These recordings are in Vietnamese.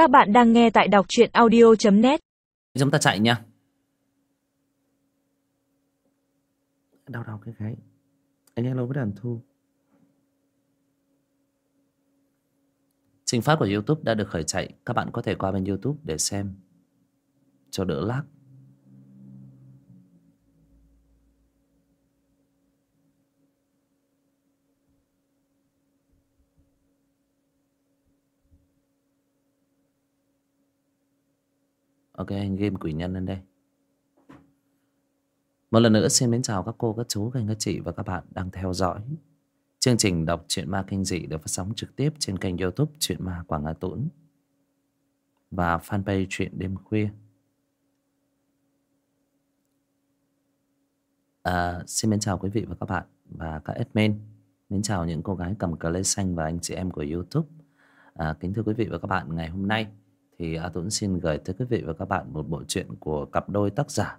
Các bạn đang nghe tại đọc truyện audio.net Chúng ta chạy nha. Đau đau cái gáy Anh hello với đàn thu. Trình phát của Youtube đã được khởi chạy. Các bạn có thể qua bên Youtube để xem. Cho đỡ lag Ok anh game quỷ nhân lên đây. Một lần nữa xin mến chào các cô, các chú, các anh, các chị và các bạn đang theo dõi Chương trình đọc truyện ma kinh dị được phát sóng trực tiếp trên kênh youtube Truyện ma Quảng Hà Tũng Và fanpage Truyện đêm khuya. À, Xin mến chào quý vị và các bạn và các admin. Mến chào những cô gái cầm cờ lê xanh và anh chị em của youtube. À, Kính thưa quý vị và các bạn, ngày hôm nay thì A Tuấn xin gửi tới quý vị và các bạn một bộ truyện của cặp đôi tác giả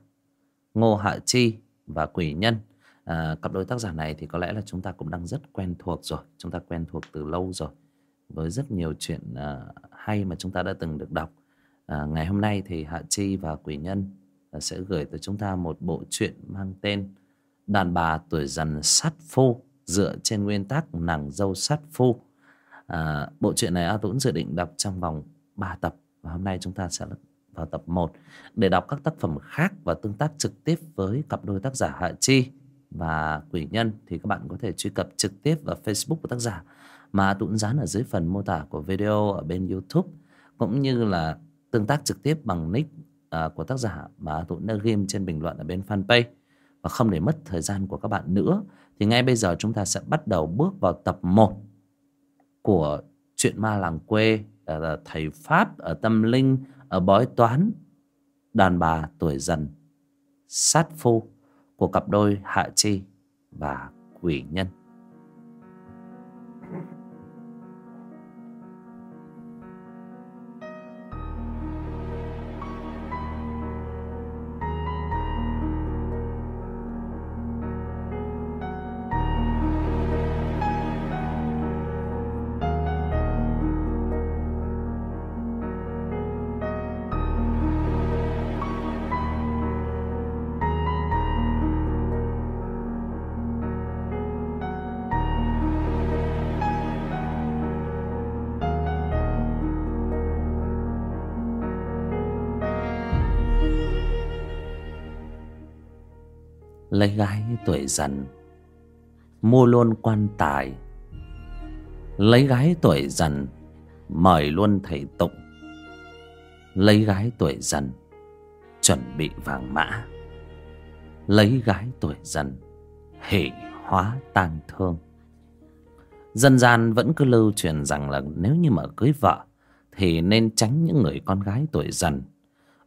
Ngô Hạ Chi và Quỷ Nhân. À, cặp đôi tác giả này thì có lẽ là chúng ta cũng đang rất quen thuộc rồi, chúng ta quen thuộc từ lâu rồi với rất nhiều chuyện à, hay mà chúng ta đã từng được đọc. À, ngày hôm nay thì Hạ Chi và Quỷ Nhân à, sẽ gửi tới chúng ta một bộ truyện mang tên Đàn bà tuổi dần sát phu dựa trên nguyên tắc nàng dâu sát phu. À, bộ truyện này A Tuấn dự định đọc trong vòng 3 tập và hôm nay chúng ta sẽ vào tập 1 để đọc các tác phẩm khác và tương tác trực tiếp với cặp đôi tác giả Hạ Chi và Quỷ Nhân. Thì các bạn có thể truy cập trực tiếp vào Facebook của tác giả mà tụn dán ở dưới phần mô tả của video ở bên YouTube, cũng như là tương tác trực tiếp bằng nick à, của tác giả mà tụn đã ghim trên bình luận ở bên fanpage. Và không để mất thời gian của các bạn nữa, thì ngay bây giờ chúng ta sẽ bắt đầu bước vào tập 1 của chuyện ma làng quê. Ờ, thầy pháp ở tâm linh, ở bói toán, đàn bà tuổi dần, sát phu của cặp đôi hạ chi và quỷ nhân. Lấy gái tuổi dần. Mua luôn quan tài. Lấy gái tuổi dần, mời luôn thầy tụng. Lấy gái tuổi dần, chuẩn bị vàng mã. Lấy gái tuổi dần hỉ hóa tang thương. Dân gian vẫn cứ lưu truyền rằng là nếu như mà cưới vợ, thì nên tránh những người con gái tuổi dần.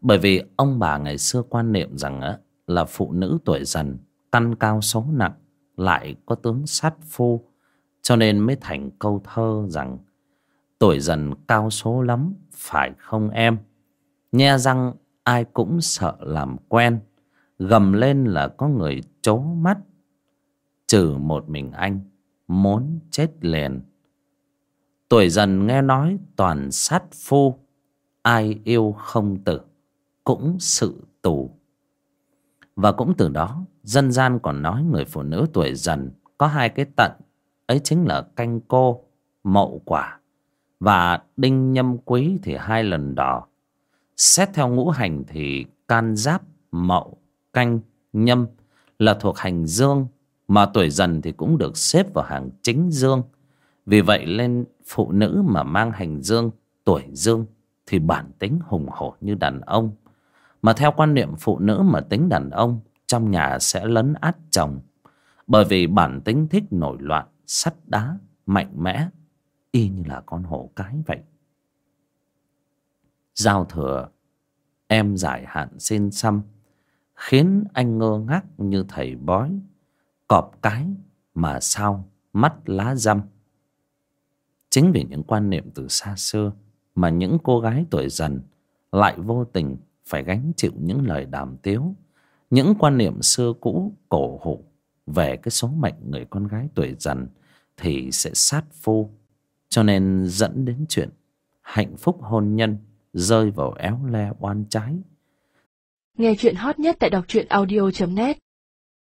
Bởi vì ông bà ngày xưa quan niệm rằng á là phụ nữ tuổi dần, căn cao số nặng, lại có tướng sát phu, cho nên mới thành câu thơ rằng, tuổi dần cao số lắm, phải không em? Nhe răng, ai cũng sợ làm quen, gầm lên là có người chố mắt. Trừ một mình anh, muốn chết liền. Tuổi dần nghe nói toàn sát phu, ai yêu không tử, cũng sự tù và cũng từ đó, dân gian còn nói người phụ nữ tuổi dần có hai cái tận. Ấy chính là canh cô, mậu quả. Và đinh nhâm quý thì hai lần đỏ xét theo ngũ hành thì can giáp, mậu, canh, nhâm là thuộc hành dương. Mà tuổi dần thì cũng được xếp vào hàng chính dương. Vì vậy lên phụ nữ mà mang hành dương, tuổi dương thì bản tính hùng hổ như đàn ông mà theo quan niệm phụ nữ mà tính đàn ông, trong nhà sẽ lấn át chồng. Bởi vì bản tính thích nổi loạn, sắt đá, mạnh mẽ, y như là con hổ cái vậy. Giao thừa, em giải hạn xin xăm, khiến anh ngơ ngác như thầy bói, cọp cái mà sao mắt lá răm. Chính vì những quan niệm từ xa xưa mà những cô gái tuổi dần lại vô tình phải gánh chịu những lời đàm tiếu, những quan niệm xưa cũ, cổ hủ về cái số mệnh người con gái tuổi dần thì sẽ sát phu. Cho nên dẫn đến chuyện hạnh phúc hôn nhân rơi vào éo le oan trái. Nghe chuyện hot nhất tại đọc truyện audio.net